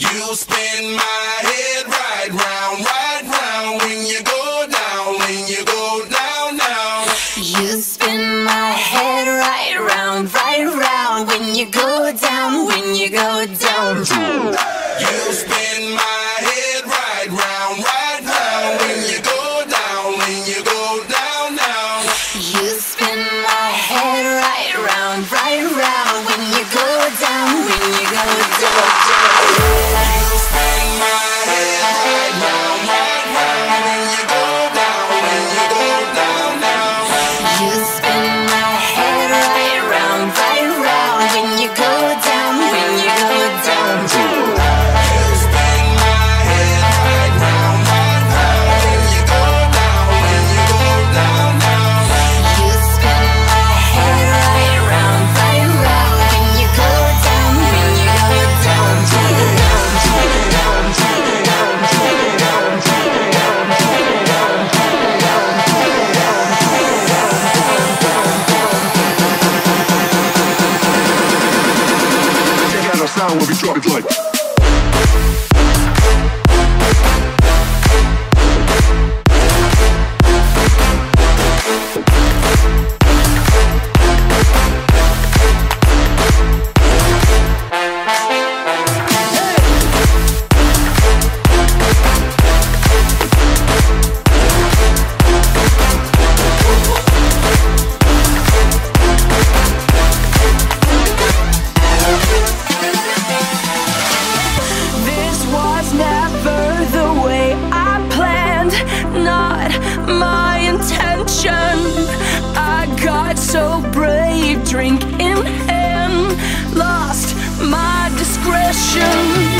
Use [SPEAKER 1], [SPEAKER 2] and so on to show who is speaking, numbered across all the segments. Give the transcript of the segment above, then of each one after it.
[SPEAKER 1] You spin my head right round, right round when you go down, when you
[SPEAKER 2] go down, down. You spin my head right round, right round when you go down, when you go down. down. drop it like. lost my discretion.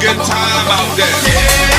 [SPEAKER 2] Good time out there. Yeah,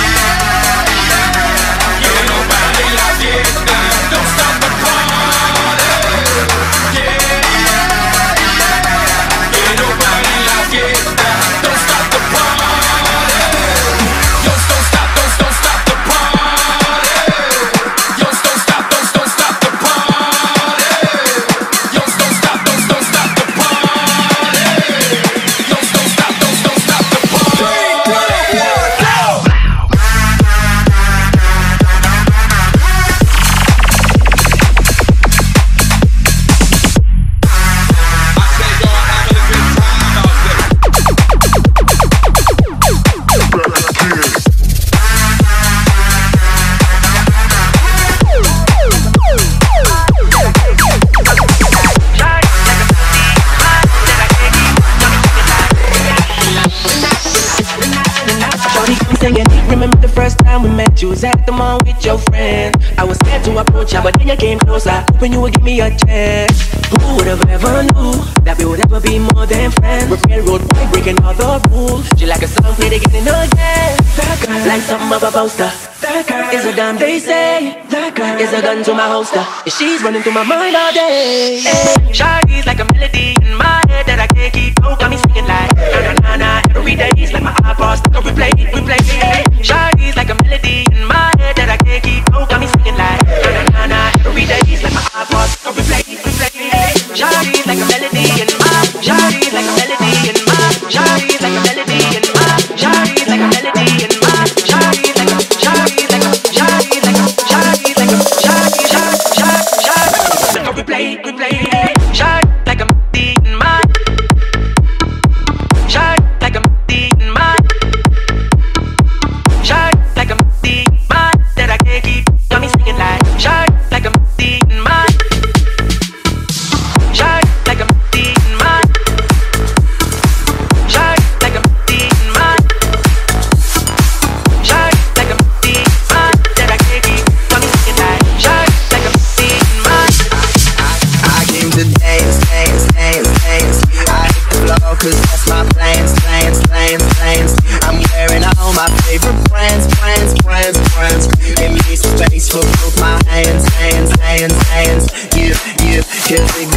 [SPEAKER 3] was at the mall with your friend. I was scared to approach you, but then you came closer, hoping you would give me a chance. Who would have ever knew that we would ever be more than friends? We're railroad boy breaking all the rules. She like a song played again and again. That girl like something of a poster. That girl is a gun, they say. That girl is a gun to my holster. She's running through my mind all day. Hey. Shardy's like a melody in my head that I can't keep out. Got me singing like na na na na. Every day it's like my iPod's stuck on replay, replay. Hey. Shardy's like a melody in my head that I can't keep out. Got me singing like na na na na. Every day it's like my iPod's stuck on replay.
[SPEAKER 4] science, science. You, you
[SPEAKER 5] think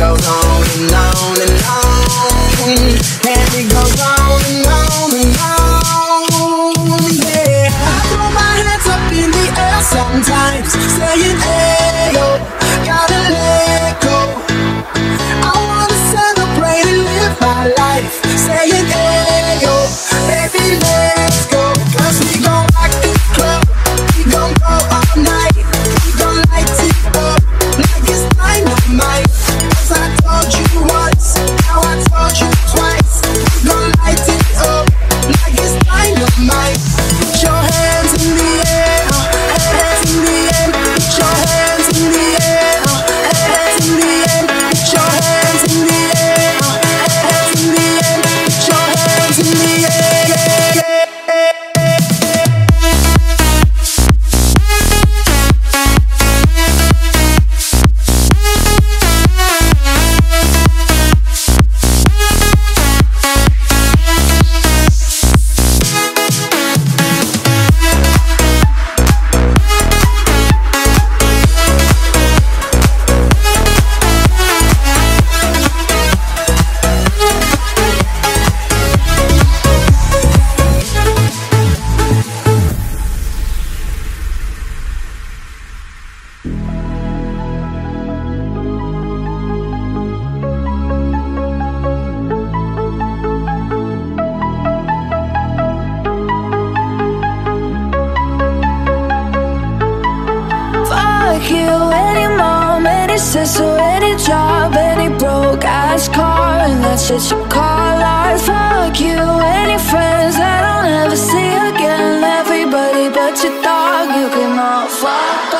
[SPEAKER 5] dog, you cannot fuck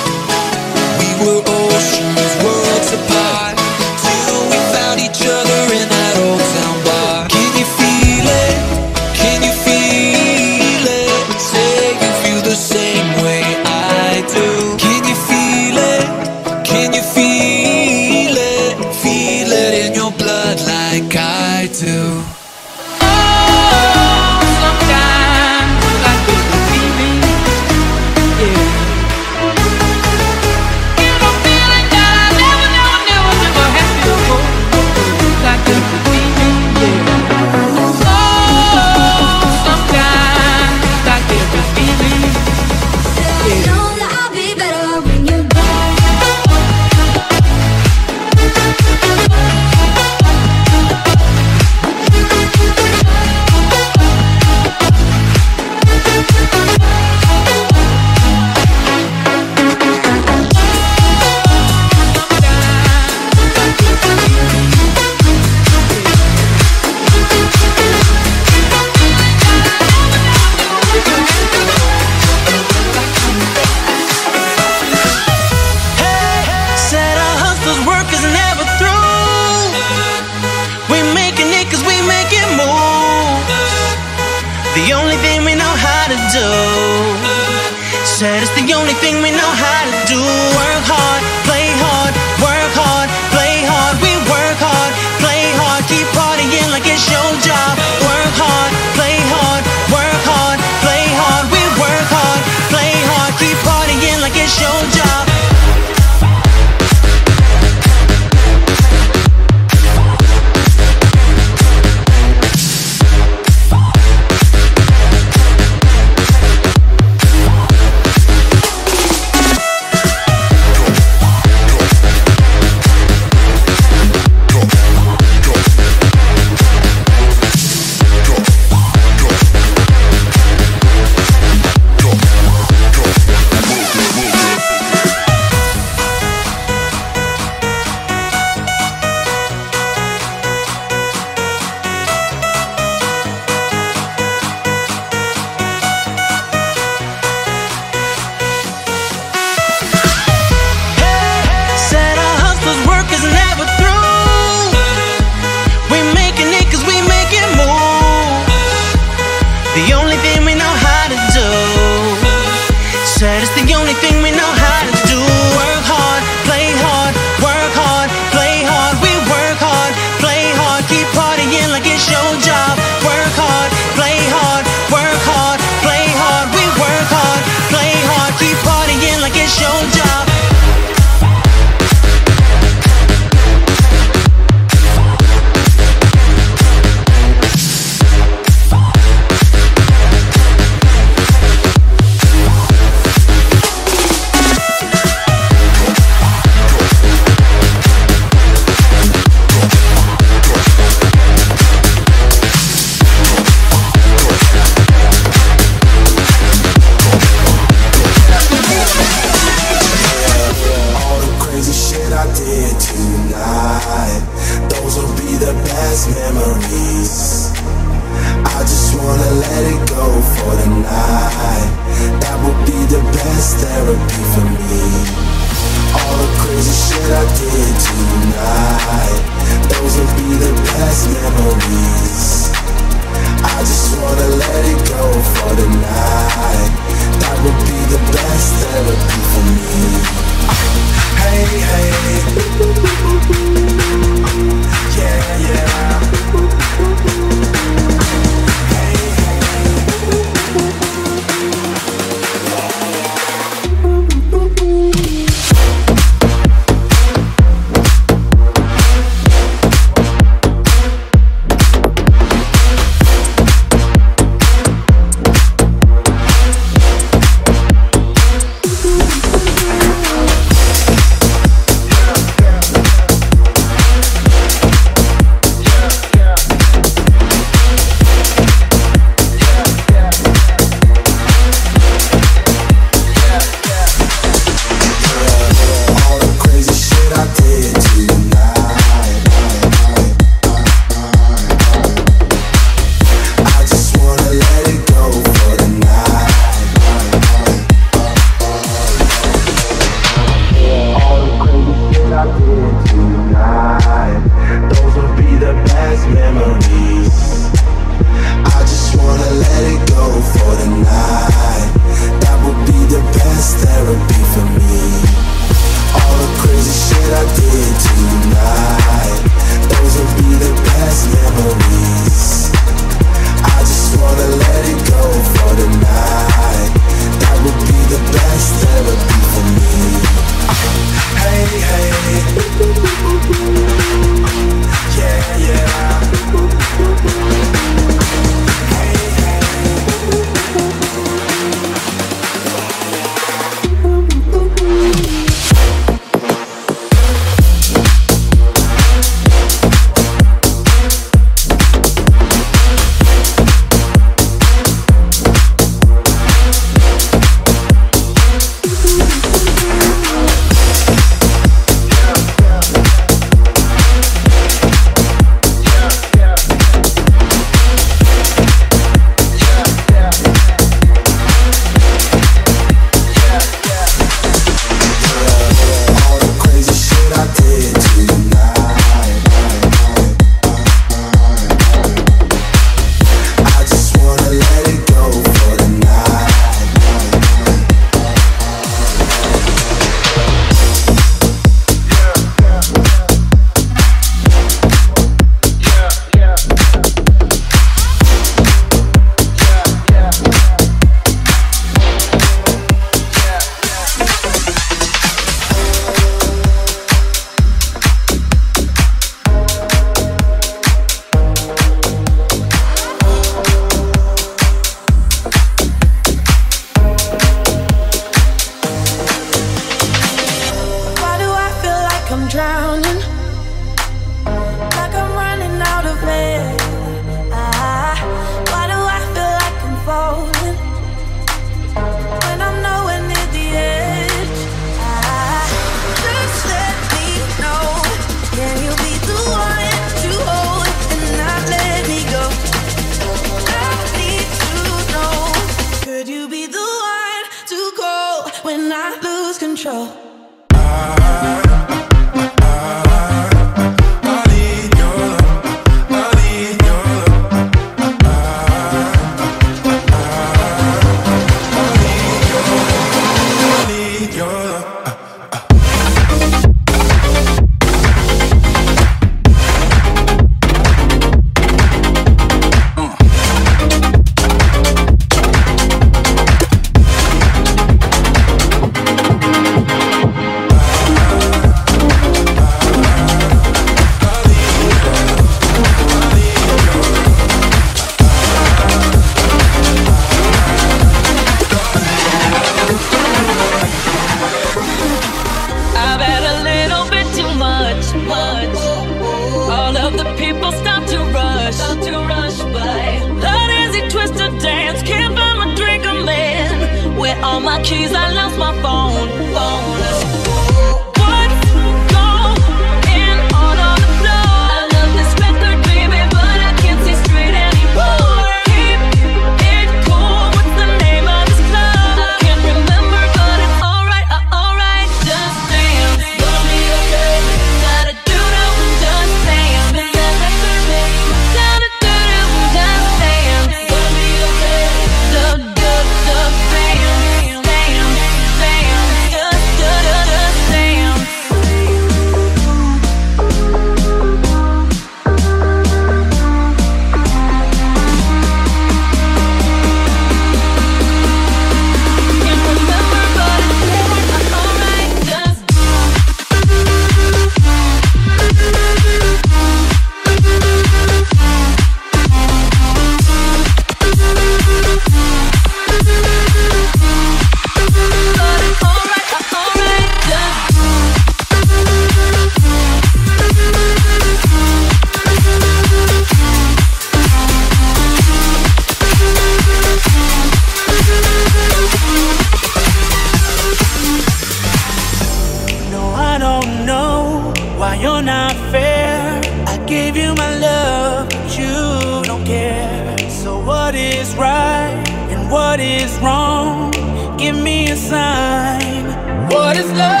[SPEAKER 6] gave you my love, but you don't care. So, what is right and what is wrong? Give me a sign. What is love?